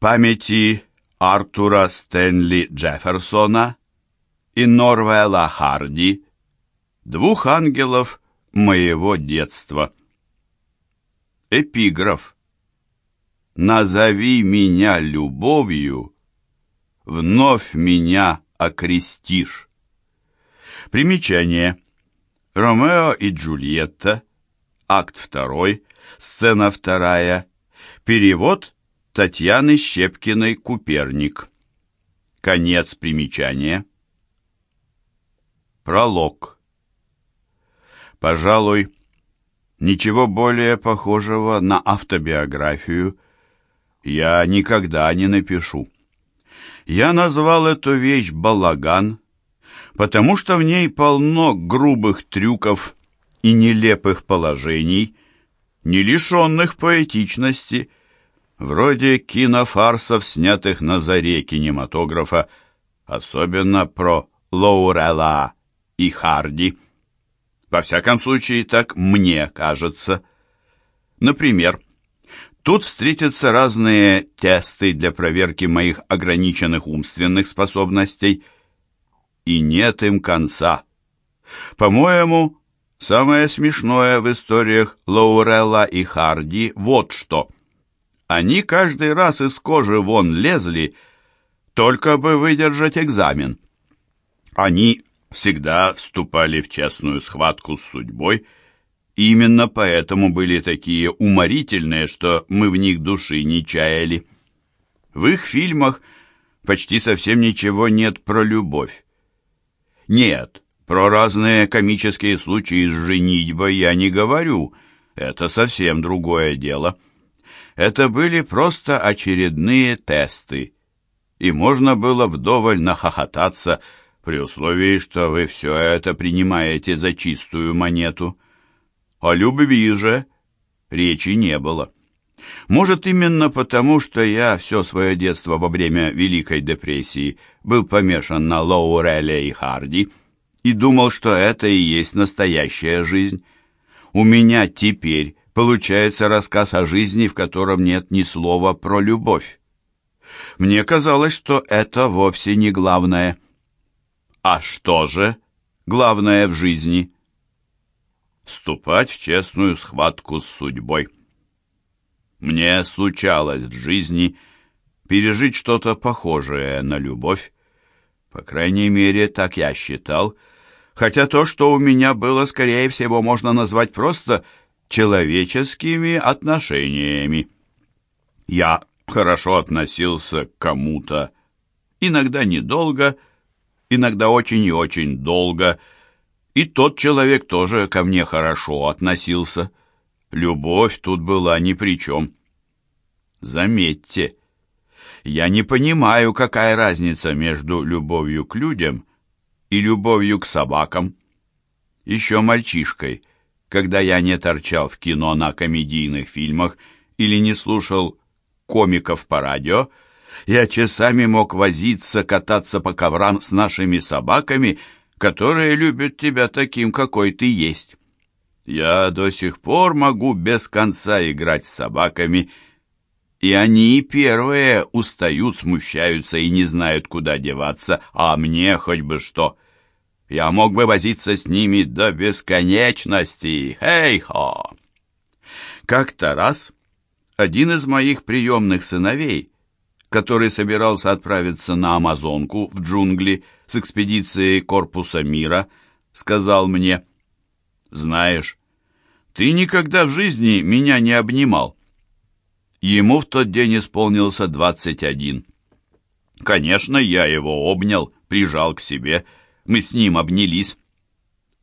Памяти Артура Стэнли Джефферсона и Норвелла Харди, двух ангелов моего детства. Эпиграф. «Назови меня любовью, вновь меня окрестишь». Примечание. Ромео и Джульетта, акт 2, сцена 2, перевод Татьяны Щепкиной-Куперник. Конец примечания. Пролог. Пожалуй, ничего более похожего на автобиографию я никогда не напишу. Я назвал эту вещь «балаган», потому что в ней полно грубых трюков и нелепых положений, не лишенных поэтичности, вроде кинофарсов, снятых на заре кинематографа, особенно про Лоурелла и Харди. Во всяком случае, так мне кажется. Например, тут встретятся разные тесты для проверки моих ограниченных умственных способностей, и нет им конца. По-моему, самое смешное в историях Лоурелла и Харди вот что. Они каждый раз из кожи вон лезли, только бы выдержать экзамен. Они всегда вступали в честную схватку с судьбой, именно поэтому были такие уморительные, что мы в них души не чаяли. В их фильмах почти совсем ничего нет про любовь. Нет, про разные комические случаи с женитьбой я не говорю, это совсем другое дело. Это были просто очередные тесты, и можно было вдоволь нахохотаться, при условии, что вы все это принимаете за чистую монету. О любви же речи не было. Может, именно потому, что я все свое детство во время Великой депрессии был помешан на Лоуреле и Харди и думал, что это и есть настоящая жизнь. У меня теперь получается рассказ о жизни, в котором нет ни слова про любовь. Мне казалось, что это вовсе не главное – а что же главное в жизни? Вступать в честную схватку с судьбой. Мне случалось в жизни пережить что-то похожее на любовь. По крайней мере, так я считал, хотя то, что у меня было, скорее всего, можно назвать просто человеческими отношениями. Я хорошо относился к кому-то, иногда недолго, иногда очень и очень долго, и тот человек тоже ко мне хорошо относился. Любовь тут была ни при чем. Заметьте, я не понимаю, какая разница между любовью к людям и любовью к собакам. Еще мальчишкой, когда я не торчал в кино на комедийных фильмах или не слушал комиков по радио, я часами мог возиться, кататься по коврам с нашими собаками, которые любят тебя таким, какой ты есть. Я до сих пор могу без конца играть с собаками, и они первые устают, смущаются и не знают, куда деваться, а мне хоть бы что. Я мог бы возиться с ними до бесконечности. Хей-хо! Как-то раз один из моих приемных сыновей — который собирался отправиться на Амазонку в джунгли с экспедицией Корпуса мира, сказал мне, «Знаешь, ты никогда в жизни меня не обнимал». Ему в тот день исполнился двадцать один. Конечно, я его обнял, прижал к себе, мы с ним обнялись.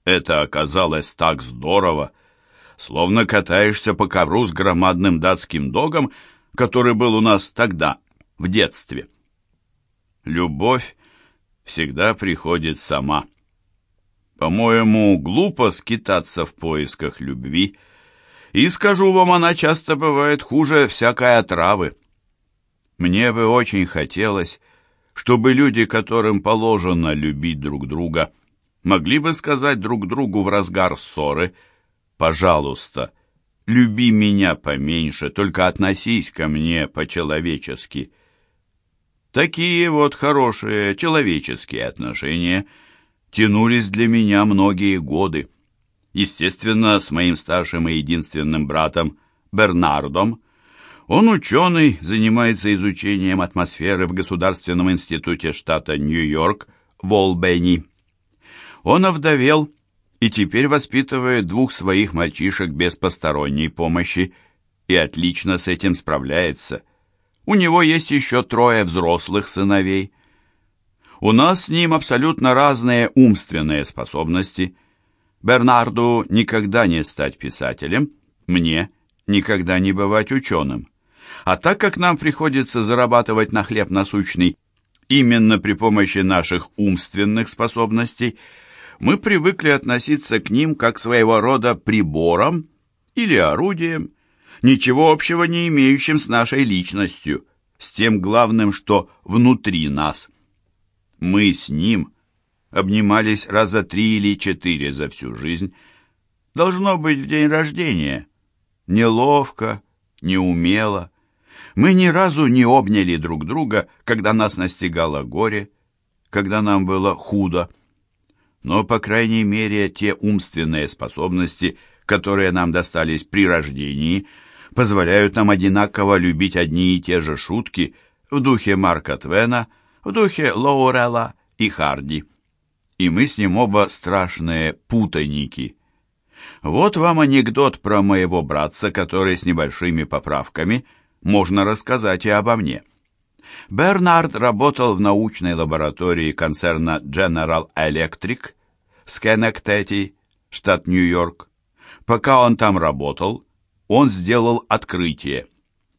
Это оказалось так здорово, словно катаешься по ковру с громадным датским догом, который был у нас тогда, в детстве. Любовь всегда приходит сама. По-моему, глупо скитаться в поисках любви, и, скажу вам, она часто бывает хуже всякой отравы. Мне бы очень хотелось, чтобы люди, которым положено любить друг друга, могли бы сказать друг другу в разгар ссоры «Пожалуйста, люби меня поменьше, только относись ко мне по-человечески». Такие вот хорошие человеческие отношения тянулись для меня многие годы. Естественно, с моим старшим и единственным братом Бернардом. Он ученый, занимается изучением атмосферы в Государственном институте штата Нью-Йорк в Олбэни. Он овдовел и теперь воспитывает двух своих мальчишек без посторонней помощи и отлично с этим справляется. У него есть еще трое взрослых сыновей. У нас с ним абсолютно разные умственные способности. Бернарду никогда не стать писателем, мне никогда не бывать ученым. А так как нам приходится зарабатывать на хлеб насущный именно при помощи наших умственных способностей, мы привыкли относиться к ним как своего рода приборам или орудием, ничего общего не имеющим с нашей личностью, с тем главным, что внутри нас. Мы с ним обнимались раза три или четыре за всю жизнь, должно быть в день рождения, неловко, неумело. Мы ни разу не обняли друг друга, когда нас настигало горе, когда нам было худо. Но, по крайней мере, те умственные способности, которые нам достались при рождении, позволяют нам одинаково любить одни и те же шутки в духе Марка Твена, в духе Лоурелла и Харди. И мы с ним оба страшные путаники. Вот вам анекдот про моего братца, который с небольшими поправками можно рассказать и обо мне. Бернард работал в научной лаборатории концерна General Electric в Скенектети, штат Нью-Йорк. Пока он там работал, он сделал открытие.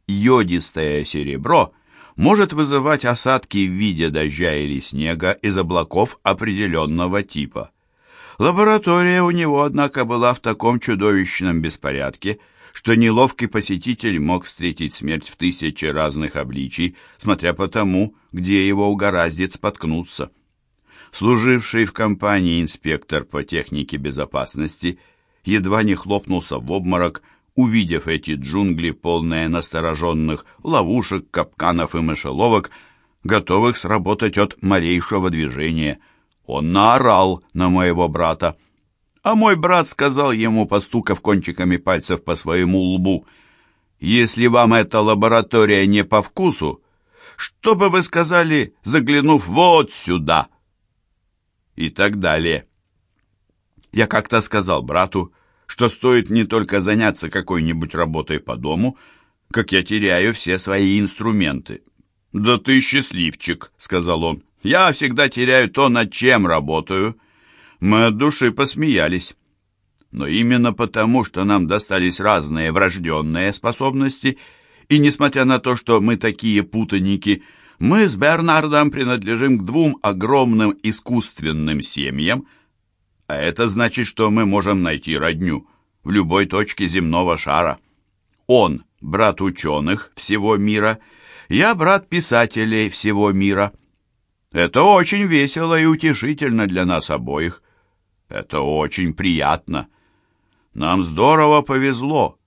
Йодистое серебро может вызывать осадки в виде дождя или снега из облаков определенного типа. Лаборатория у него, однако, была в таком чудовищном беспорядке, что неловкий посетитель мог встретить смерть в тысячи разных обличий, смотря по тому, где его угораздит споткнуться. Служивший в компании инспектор по технике безопасности едва не хлопнулся в обморок, увидев эти джунгли, полные настороженных ловушек, капканов и мышеловок, готовых сработать от малейшего движения – он наорал на моего брата. А мой брат сказал ему, постукав кончиками пальцев по своему лбу, «Если вам эта лаборатория не по вкусу, что бы вы сказали, заглянув вот сюда?» И так далее. Я как-то сказал брату, что стоит не только заняться какой-нибудь работой по дому, как я теряю все свои инструменты. «Да ты счастливчик», — сказал он. Я всегда теряю то, над чем работаю. Мы от души посмеялись. Но именно потому, что нам достались разные врожденные способности, и несмотря на то, что мы такие путаники, мы с Бернардом принадлежим к двум огромным искусственным семьям, а это значит, что мы можем найти родню в любой точке земного шара. Он — брат ученых всего мира, я — брат писателей всего мира — это очень весело и утешительно для нас обоих. Это очень приятно. Нам здорово повезло,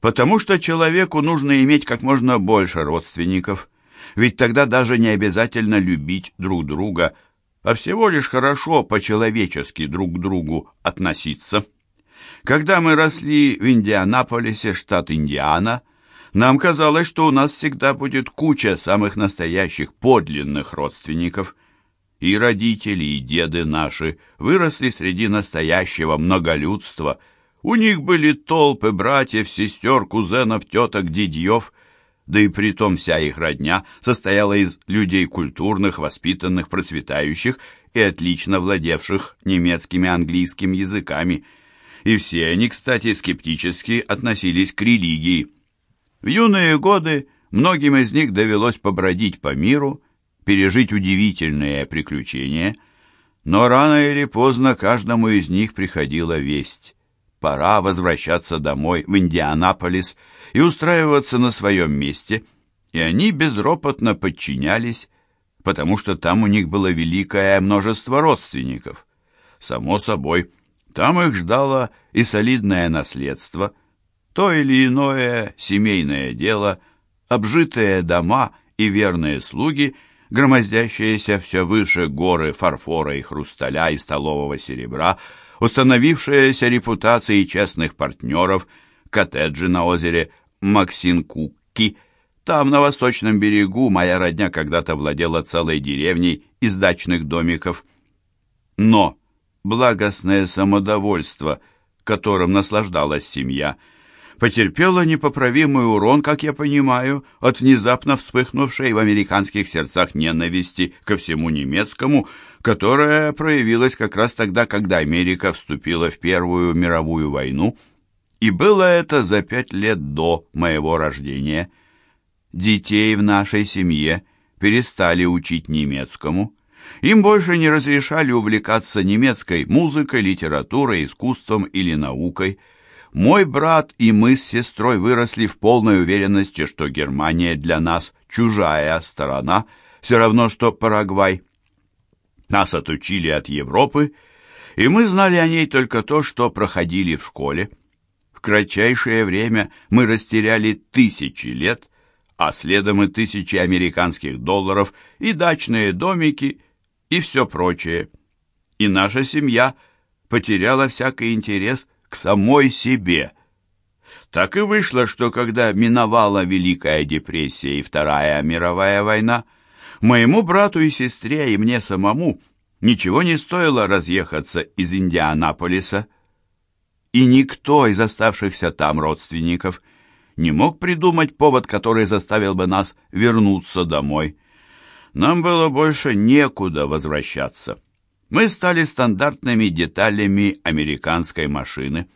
потому что человеку нужно иметь как можно больше родственников, ведь тогда даже не обязательно любить друг друга, а всего лишь хорошо по-человечески друг к другу относиться. Когда мы росли в Индианаполисе, штат Индиана, нам казалось, что у нас всегда будет куча самых настоящих подлинных родственников. И родители, и деды наши выросли среди настоящего многолюдства. У них были толпы братьев, сестер, кузенов, теток, дядьев, да и притом вся их родня состояла из людей культурных, воспитанных, процветающих и отлично владевших немецким и английским языками. И все они, кстати, скептически относились к религии. В юные годы многим из них довелось побродить по миру, пережить удивительные приключения, но рано или поздно каждому из них приходила весть. Пора возвращаться домой, в Индианаполис, и устраиваться на своем месте, и они безропотно подчинялись, потому что там у них было великое множество родственников. Само собой, там их ждало и солидное наследство – то или иное семейное дело, обжитые дома и верные слуги, громоздящиеся все выше горы фарфора и хрусталя и столового серебра, установившаяся репутацией честных партнеров, коттеджи на озере Максинкукки. Там, на восточном берегу, моя родня когда-то владела целой деревней из дачных домиков. Но благостное самодовольство, которым наслаждалась семья, потерпело непоправимый урон, как я понимаю, от внезапно вспыхнувшей в американских сердцах ненависти ко всему немецкому, которая проявилась как раз тогда, когда Америка вступила в Первую мировую войну, и было это за пять лет до моего рождения. Детей в нашей семье перестали учить немецкому, им больше не разрешали увлекаться немецкой музыкой, литературой, искусством или наукой. Мой брат и мы с сестрой выросли в полной уверенности, что Германия для нас чужая сторона, все равно что Парагвай. Нас отучили от Европы, и мы знали о ней только то, что проходили в школе. В кратчайшее время мы растеряли тысячи лет, а следом и тысячи американских долларов, и дачные домики, и все прочее. И наша семья потеряла всякий интерес к самой себе. Так и вышло, что когда миновала Великая депрессия и Вторая мировая война, моему брату и сестре и мне самому ничего не стоило разъехаться из Индианаполиса. И никто из оставшихся там родственников не мог придумать повод, который заставил бы нас вернуться домой. Нам было больше некуда возвращаться. Мы стали стандартными деталями американской машины.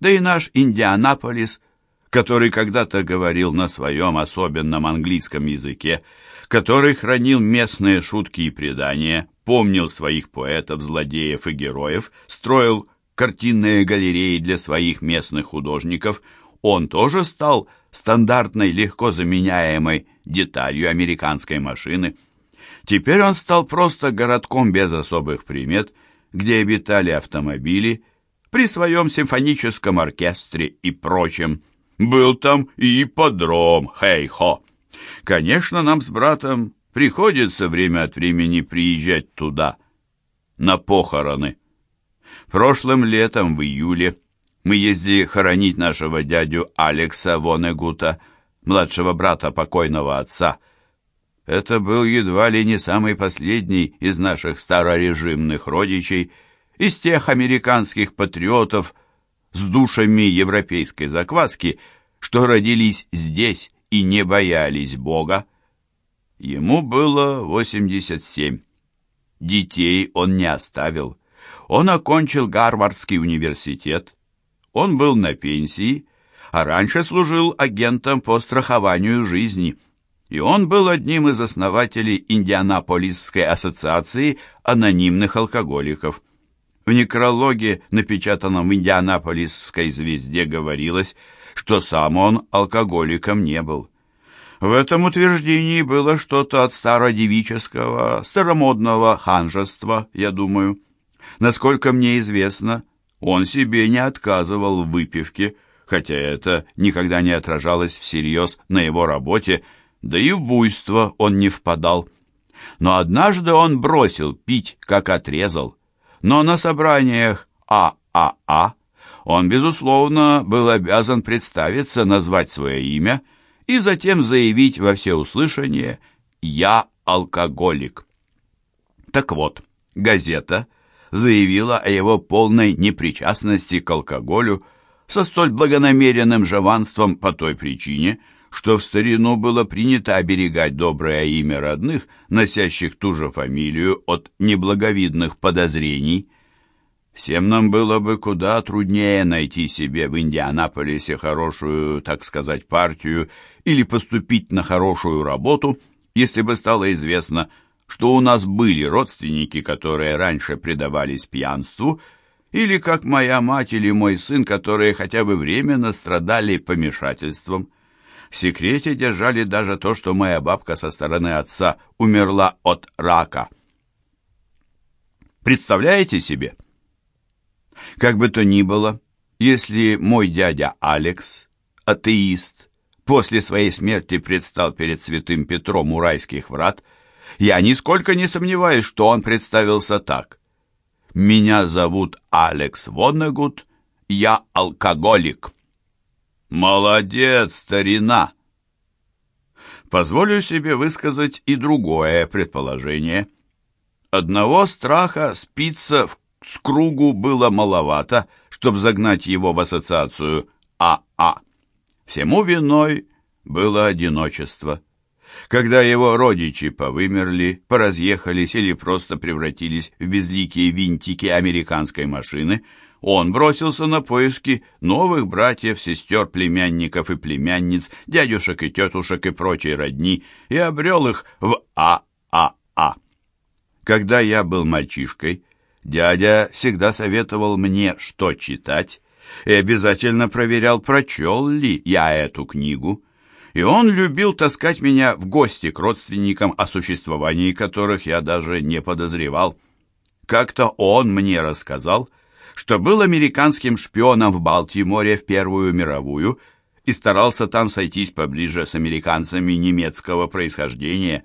Да и наш Индианаполис, который когда-то говорил на своем особенном английском языке, который хранил местные шутки и предания, помнил своих поэтов, злодеев и героев, строил картинные галереи для своих местных художников, он тоже стал стандартной, легко заменяемой деталью американской машины – Теперь он стал просто городком без особых примет, где обитали автомобили, при своем симфоническом оркестре и прочем. Был там и ипподром, хей-хо. Конечно, нам с братом приходится время от времени приезжать туда, на похороны. Прошлым летом, в июле, мы ездили хоронить нашего дядю Алекса Вонегута, младшего брата покойного отца, это был едва ли не самый последний из наших старорежимных родичей, из тех американских патриотов с душами европейской закваски, что родились здесь и не боялись Бога. Ему было 87. Детей он не оставил. Он окончил Гарвардский университет. Он был на пенсии, а раньше служил агентом по страхованию жизни – и он был одним из основателей Индианаполисской ассоциации анонимных алкоголиков. В некрологе, напечатанном в Индианаполисской звезде, говорилось, что сам он алкоголиком не был. В этом утверждении было что-то от стародевического, старомодного ханжества, я думаю. Насколько мне известно, он себе не отказывал в выпивке, хотя это никогда не отражалось всерьез на его работе, да и в буйство он не впадал. Но однажды он бросил пить, как отрезал. Но на собраниях ААА он, безусловно, был обязан представиться, назвать свое имя и затем заявить во всеуслышание «Я алкоголик». Так вот, газета заявила о его полной непричастности к алкоголю со столь благонамеренным жаванством по той причине, что в старину было принято оберегать доброе имя родных, носящих ту же фамилию, от неблаговидных подозрений. Всем нам было бы куда труднее найти себе в Индианаполисе хорошую, так сказать, партию или поступить на хорошую работу, если бы стало известно, что у нас были родственники, которые раньше предавались пьянству, или, как моя мать или мой сын, которые хотя бы временно страдали помешательством. В секрете держали даже то, что моя бабка со стороны отца умерла от рака. Представляете себе? Как бы то ни было, если мой дядя Алекс, атеист, после своей смерти предстал перед святым Петром у райских врат, Я нисколько не сомневаюсь, что он представился так. «Меня зовут Алекс Воннегут, я алкоголик». «Молодец, старина!» Позволю себе высказать и другое предположение. Одного страха спиться в кругу было маловато, чтобы загнать его в ассоциацию АА. Всему виной было одиночество. Когда его родичи повымерли, поразъехались или просто превратились в безликие винтики американской машины, он бросился на поиски новых братьев, сестер, племянников и племянниц, дядюшек и тетушек и прочей родни и обрел их в ААА. Когда я был мальчишкой, дядя всегда советовал мне, что читать, и обязательно проверял, прочел ли я эту книгу. И он любил таскать меня в гости к родственникам, о существовании которых я даже не подозревал. Как-то он мне рассказал, что был американским шпионом в Балтиморе в Первую мировую и старался там сойтись поближе с американцами немецкого происхождения.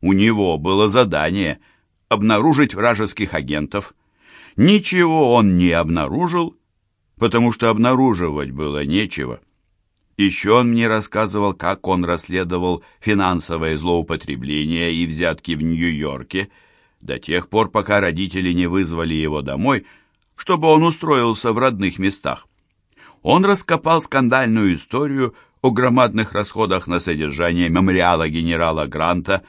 У него было задание обнаружить вражеских агентов. Ничего он не обнаружил, потому что обнаруживать было нечего. Еще он мне рассказывал, как он расследовал финансовое злоупотребление и взятки в Нью-Йорке до тех пор, пока родители не вызвали его домой, чтобы он устроился в родных местах. Он раскопал скандальную историю о громадных расходах на содержание мемориала генерала Гранта,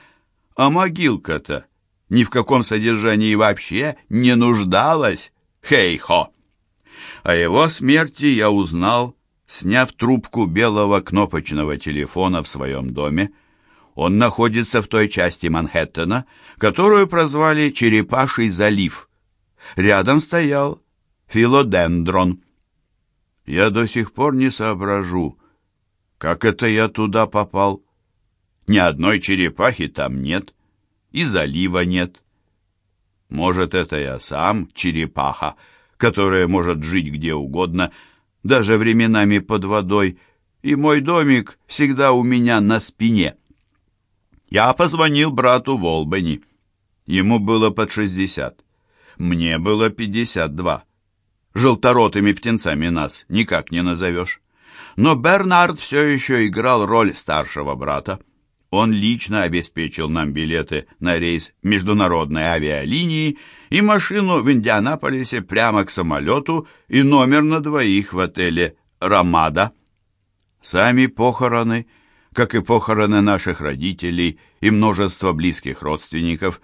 а могилка-то ни в каком содержании вообще не нуждалась. Хей-хо! О его смерти я узнал, сняв трубку белого кнопочного телефона в своем доме. Он находится в той части Манхэттена, которую прозвали Черепаший залив. Рядом стоял филодендрон. Я до сих пор не соображу, как это я туда попал. Ни одной черепахи там нет, и залива нет. Может, это я сам черепаха, которая может жить где угодно, даже временами под водой, и мой домик всегда у меня на спине. Я позвонил брату в Олбани. Ему было под шестьдесят. Мне было пятьдесят два. Желторотыми птенцами нас никак не назовешь. Но Бернард все еще играл роль старшего брата. Он лично обеспечил нам билеты на рейс международной авиалинии и машину в Индианаполисе прямо к самолету и номер на двоих в отеле «Рамада». Сами похороны, как и похороны наших родителей и множество близких родственников,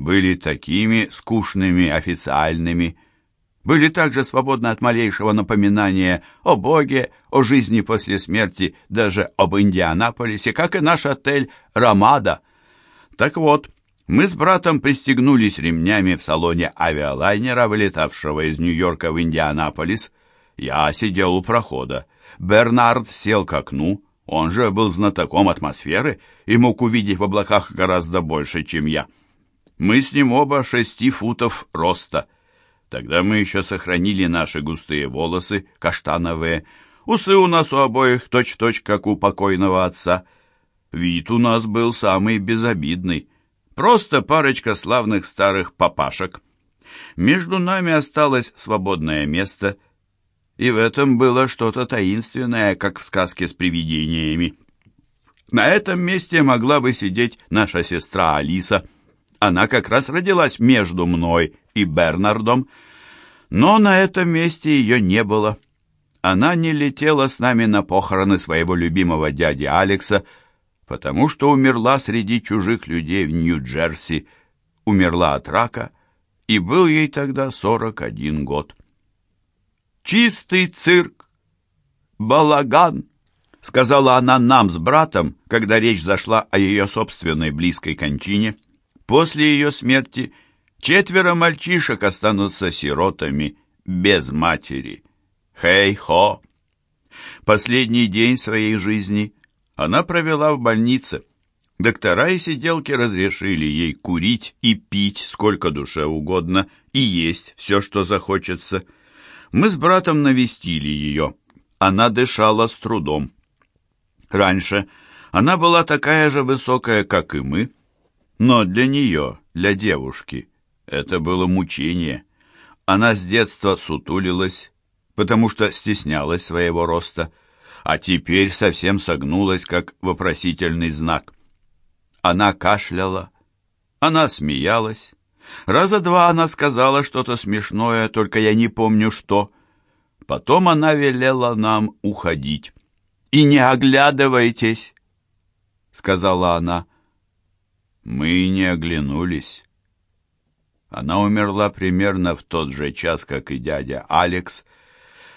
были такими скучными, официальными, были также свободны от малейшего напоминания о Боге, о жизни после смерти, даже об Индианаполисе, как и наш отель «Рамада». Так вот, мы с братом пристегнулись ремнями в салоне авиалайнера, вылетавшего из Нью-Йорка в Индианаполис. Я сидел у прохода. Бернард сел к окну, он же был знатоком атмосферы и мог увидеть в облаках гораздо больше, чем я. Мы с ним оба шести футов роста — Тогда мы еще сохранили наши густые волосы, каштановые. Усы у нас у обоих точь-в-точь, -точь, как у покойного отца. Вид у нас был самый безобидный. Просто парочка славных старых папашек. Между нами осталось свободное место, и в этом было что-то таинственное, как в сказке с привидениями. На этом месте могла бы сидеть наша сестра Алиса. Она как раз родилась между мной и Бернардом, но на этом месте ее не было. Она не летела с нами на похороны своего любимого дяди Алекса, потому что умерла среди чужих людей в Нью-Джерси, умерла от рака, и был ей тогда 41 год. «Чистый цирк! Балаган!» — сказала она нам с братом, когда речь зашла о ее собственной близкой кончине. После ее смерти — Четверо мальчишек останутся сиротами без матери. Хей-хо! Последний день своей жизни она провела в больнице. Доктора и сиделки разрешили ей курить и пить сколько душе угодно и есть все, что захочется. Мы с братом навестили ее. Она дышала с трудом. Раньше она была такая же высокая, как и мы, Но для нее, для девушки, это было мучение. Она с детства сутулилась, потому что стеснялась своего роста, а теперь совсем согнулась, как вопросительный знак. Она кашляла, она смеялась. Раза два она сказала что-то смешное, только я не помню что. Потом она велела нам уходить. «И не оглядывайтесь», — сказала она. Мы не оглянулись. Она умерла примерно в тот же час, как и дядя Алекс,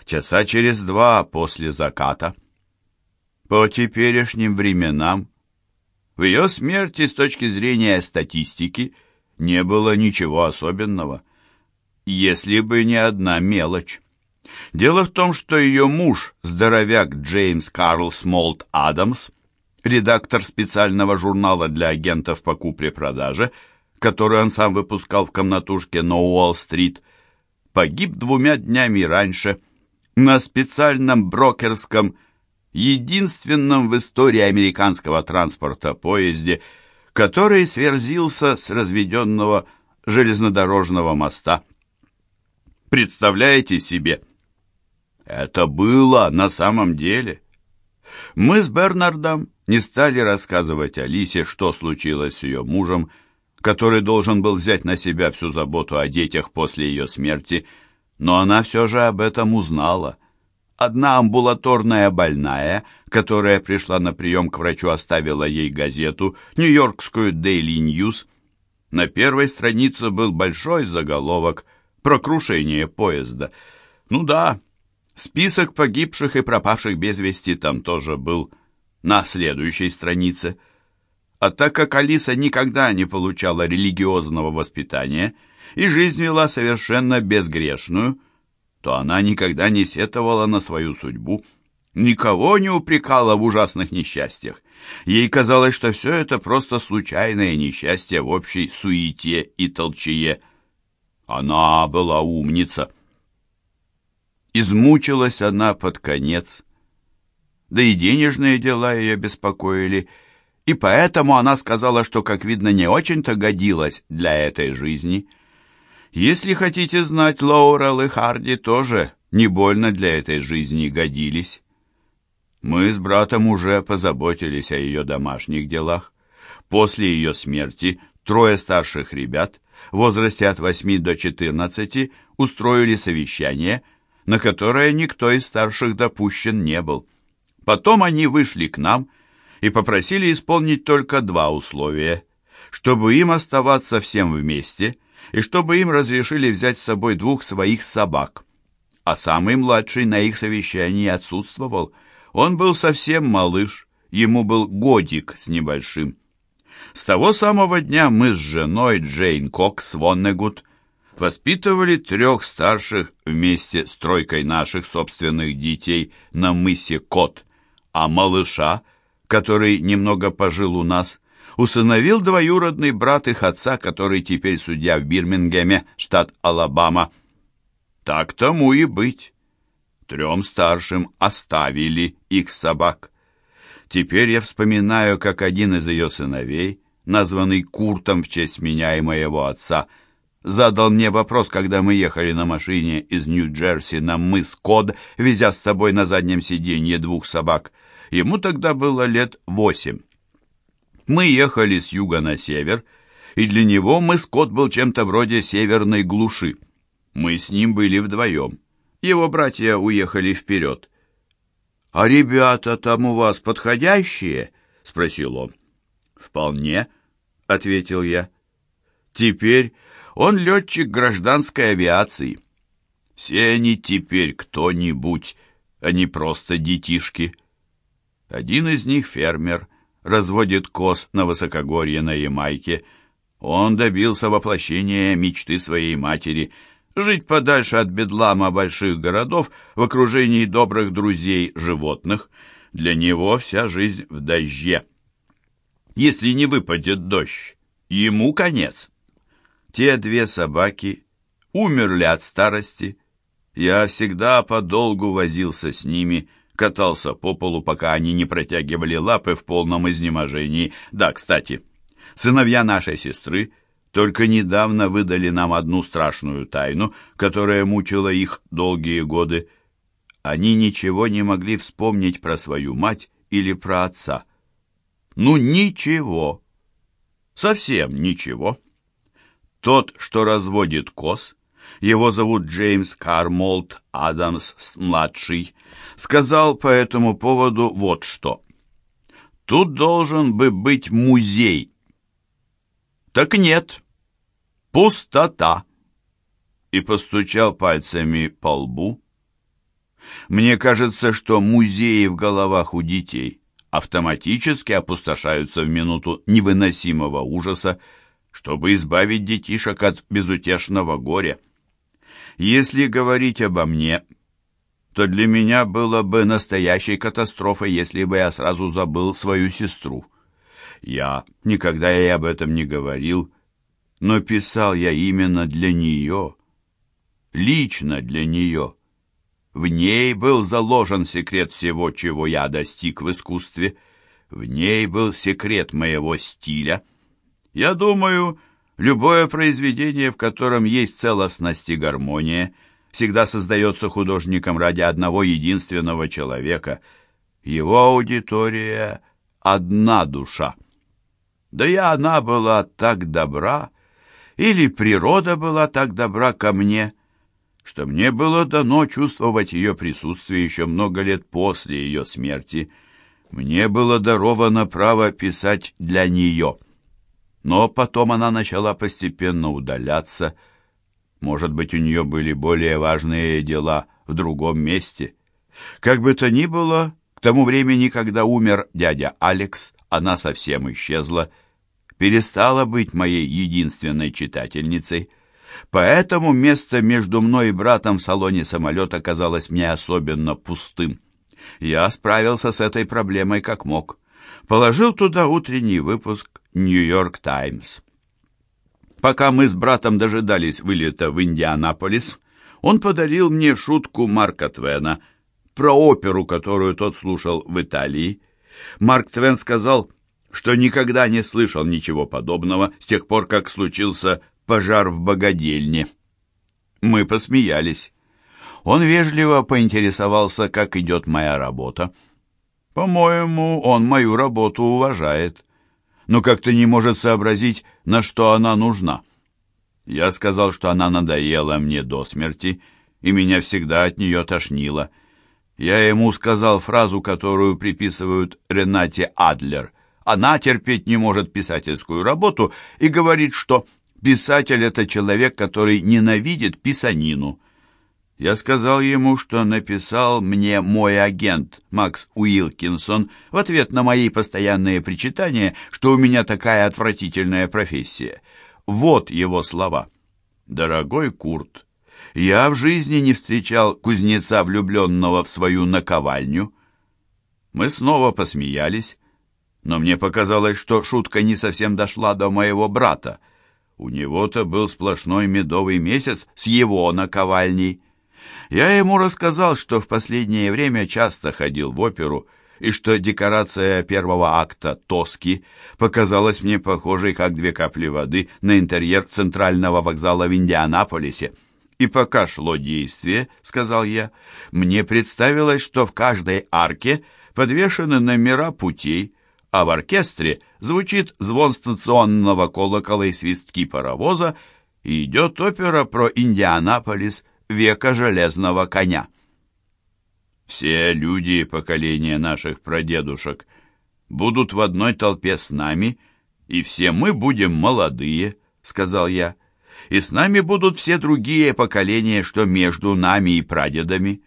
часа через два после заката. По теперешним временам в ее смерти с точки зрения статистики не было ничего особенного, если бы не одна мелочь. Дело в том, что ее муж, здоровяк Джеймс Карл Смолт Адамс, редактор специального журнала для агентов по купле-продаже, который он сам выпускал в комнатушке на Уолл-стрит, погиб двумя днями раньше на специальном брокерском, единственном в истории американского транспорта поезде, который сверзился с разведенного железнодорожного моста. Представляете себе? Это было на самом деле. Мы с Бернардом не стали рассказывать Алисе, что случилось с ее мужем, который должен был взять на себя всю заботу о детях после ее смерти, но она все же об этом узнала. Одна амбулаторная больная, которая пришла на прием к врачу, оставила ей газету «Нью-Йоркскую Daily News». На первой странице был большой заголовок про крушение поезда. Ну да, список погибших и пропавших без вести там тоже был на следующей странице. А так как Алиса никогда не получала религиозного воспитания и жизнь вела совершенно безгрешную, то она никогда не сетовала на свою судьбу, никого не упрекала в ужасных несчастьях. Ей казалось, что все это просто случайное несчастье в общей суете и толчее. Она была умница. Измучилась она под конец, да и денежные дела ее беспокоили, и поэтому она сказала, что, как видно, не очень-то годилась для этой жизни. Если хотите знать, Лоурел и Харди тоже не больно для этой жизни годились. Мы с братом уже позаботились о ее домашних делах. После ее смерти трое старших ребят в возрасте от 8 до 14 устроили совещание, на которое никто из старших допущен не был. Потом они вышли к нам и попросили исполнить только два условия, чтобы им оставаться всем вместе и чтобы им разрешили взять с собой двух своих собак. А самый младший на их совещании отсутствовал. Он был совсем малыш, ему был годик с небольшим. С того самого дня мы с женой Джейн Кокс Воннегуд воспитывали трех старших вместе с тройкой наших собственных детей на мысе Кот – а малыша, который немного пожил у нас, усыновил двоюродный брат их отца, который теперь судья в Бирмингеме, штат Алабама. Так тому и быть. Трем старшим оставили их собак. Теперь я вспоминаю, как один из ее сыновей, названный Куртом в честь меня и моего отца, задал мне вопрос, когда мы ехали на машине из Нью-Джерси на мыс Код, везя с собой на заднем сиденье двух собак — Ему тогда было лет восемь. Мы ехали с юга на север, и для него Мыскот был чем-то вроде северной глуши. Мы с ним были вдвоем. Его братья уехали вперед. «А ребята там у вас подходящие?» — спросил он. «Вполне», — ответил я. «Теперь он летчик гражданской авиации. Все они теперь кто-нибудь, а не просто детишки». Один из них фермер, разводит коз на высокогорье на Ямайке. Он добился воплощения мечты своей матери — жить подальше от бедлама больших городов в окружении добрых друзей животных. Для него вся жизнь в дожде. Если не выпадет дождь, ему конец. Те две собаки умерли от старости. Я всегда подолгу возился с ними — катался по полу, пока они не протягивали лапы в полном изнеможении. Да, кстати, Сыновья нашей сестры только недавно выдали нам одну страшную тайну, которая мучила их долгие годы. Они ничего не могли вспомнить про свою мать или про отца. Ну, ничего. Совсем ничего. Тот, что разводит коз, его зовут Джеймс Кармолт Адамс-младший, сказал по этому поводу вот что. Тут должен бы быть музей. Так нет, пустота. И постучал пальцами по лбу. Мне кажется, что музеи в головах у детей автоматически опустошаются в минуту невыносимого ужаса, чтобы избавить детишек от безутешного горя. Если говорить обо мне, то для меня было бы настоящей катастрофой, если бы я сразу забыл свою сестру. Я никогда ей об этом не говорил, но писал я именно для нее, лично для нее. В ней был заложен секрет всего, чего я достиг в искусстве. В ней был секрет моего стиля. Я думаю, любое произведение, в котором есть целостность и гармония, всегда создается художником ради одного единственного человека. Его аудитория — одна душа. Да и она была так добра, или природа была так добра ко мне — что мне было дано чувствовать ее присутствие еще много лет после ее смерти. Мне было даровано право писать для нее. Но потом она начала постепенно удаляться. Может быть, у нее были более важные дела в другом месте. Как бы то ни было, к тому времени, когда умер дядя Алекс, она совсем исчезла, перестала быть моей единственной читательницей — Поэтому место между мной и братом в салоне самолета казалось мне особенно пустым. Я справился с этой проблемой как мог. Положил туда утренний выпуск «Нью-Йорк Таймс». Пока мы с братом дожидались вылета в Индианаполис, он подарил мне шутку Марка Твена про оперу, которую тот слушал в Италии. Марк Твен сказал, что никогда не слышал ничего подобного с тех пор, как случился пожар в богадельне. Мы посмеялись. Он вежливо поинтересовался, как идет моя работа. По-моему, он мою работу уважает, но как-то не может сообразить, на что она нужна. Я сказал, что она надоела мне до смерти, и меня всегда от нее тошнило. Я ему сказал фразу, которую приписывают Ренате Адлер. Она терпеть не может писательскую работу и говорит, что Писатель — это человек, который ненавидит писанину. Я сказал ему, что написал мне мой агент Макс Уилкинсон в ответ на мои постоянные причитания, что у меня такая отвратительная профессия. Вот его слова. «Дорогой Курт, я в жизни не встречал кузнеца, влюбленного в свою наковальню». Мы снова посмеялись, но мне показалось, что шутка не совсем дошла до моего брата. У него-то был сплошной медовый месяц с его наковальней. Я ему рассказал, что в последнее время часто ходил в оперу, и что декорация первого акта «Тоски» показалась мне похожей, как две капли воды, на интерьер центрального вокзала в Индианаполисе. «И пока шло действие, — сказал я, — мне представилось, что в каждой арке подвешены номера путей, а в оркестре звучит звон станционного колокола и свистки паровоза, и идет опера про Индианаполис века железного коня. Все люди поколения наших прадедушек будут в одной толпе с нами, и все мы будем молодые, сказал я, и с нами будут все другие поколения, что между нами и прадедами,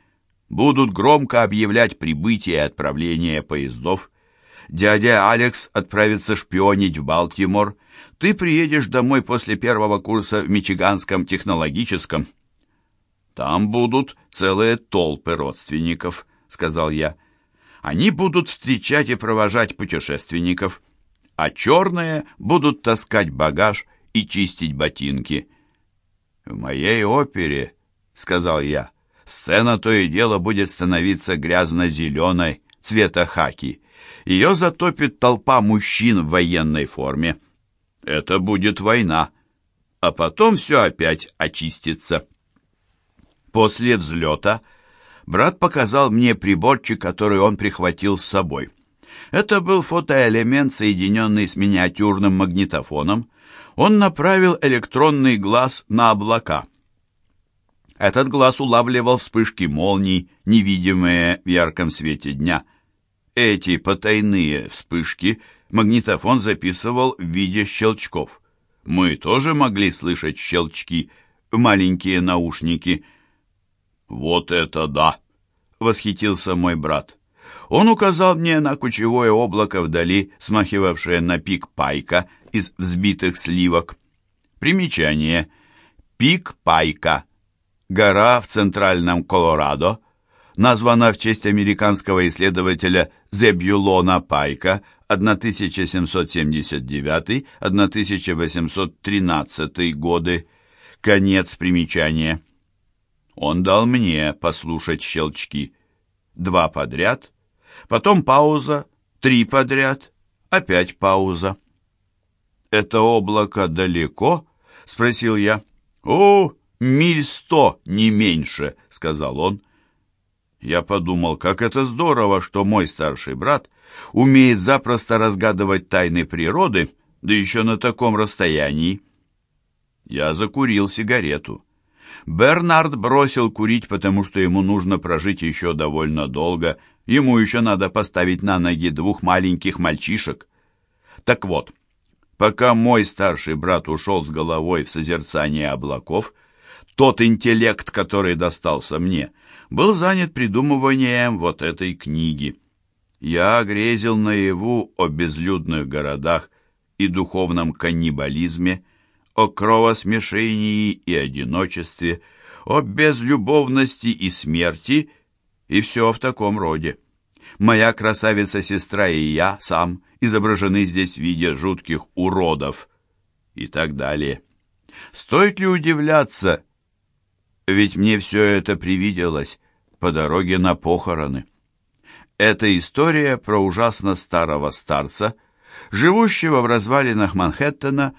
будут громко объявлять прибытие и отправление поездов, Дядя Алекс отправится шпионить в Балтимор. Ты приедешь домой после первого курса в Мичиганском технологическом. Там будут целые толпы родственников, сказал я. Они будут встречать и провожать путешественников, а черные будут таскать багаж и чистить ботинки. В моей опере, сказал я, сцена то и дело будет становиться грязно-зеленой, цвета хаки. Ее затопит толпа мужчин в военной форме. Это будет война, а потом все опять очистится. После взлета брат показал мне приборчик, который он прихватил с собой. Это был фотоэлемент, соединенный с миниатюрным магнитофоном. Он направил электронный глаз на облака. Этот глаз улавливал вспышки молний, невидимые в ярком свете дня. Эти потайные вспышки магнитофон записывал в виде щелчков. Мы тоже могли слышать щелчки, маленькие наушники. «Вот это да!» — восхитился мой брат. Он указал мне на кучевое облако вдали, смахивавшее на пик Пайка из взбитых сливок. Примечание. Пик Пайка. Гора в центральном Колорадо, названа в честь американского исследователя Зебюлона Пайка 1779-1813 годы. Конец примечания. Он дал мне послушать щелчки. Два подряд — Потом пауза, три подряд, опять пауза. «Это облако далеко?» — спросил я. «О, миль сто, не меньше», — сказал он. Я подумал, как это здорово, что мой старший брат умеет запросто разгадывать тайны природы, да еще на таком расстоянии. Я закурил сигарету. Бернард бросил курить, потому что ему нужно прожить еще довольно долго, Ему еще надо поставить на ноги двух маленьких мальчишек. Так вот, пока мой старший брат ушел с головой в созерцание облаков, тот интеллект, который достался мне, был занят придумыванием вот этой книги. Я грезил наяву о безлюдных городах и духовном каннибализме, о кровосмешении и одиночестве, о безлюбовности и смерти — и все в таком роде. Моя красавица-сестра и я сам изображены здесь в виде жутких уродов и так далее. Стоит ли удивляться, ведь мне все это привиделось по дороге на похороны. Это история про ужасно старого старца, живущего в развалинах Манхэттена,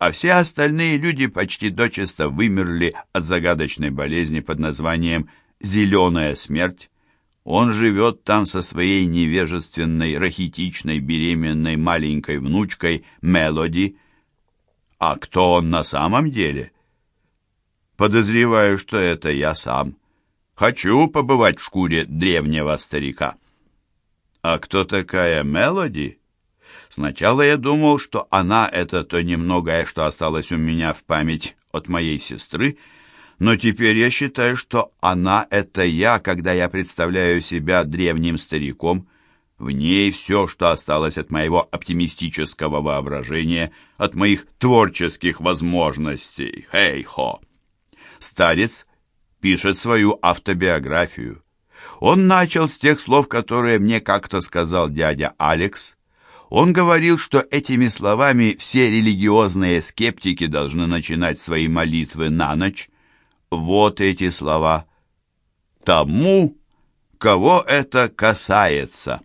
а все остальные люди почти дочисто вымерли от загадочной болезни под названием зеленая смерть. Он живет там со своей невежественной, рахитичной, беременной маленькой внучкой Мелоди. А кто он на самом деле? Подозреваю, что это я сам. Хочу побывать в шкуре древнего старика. А кто такая Мелоди? Сначала я думал, что она — это то немногое, что осталось у меня в память от моей сестры, но теперь я считаю, что она — это я, когда я представляю себя древним стариком. В ней все, что осталось от моего оптимистического воображения, от моих творческих возможностей. Хей-хо! Старец пишет свою автобиографию. Он начал с тех слов, которые мне как-то сказал дядя Алекс. Он говорил, что этими словами все религиозные скептики должны начинать свои молитвы на ночь, вот эти слова. Тому, кого это касается.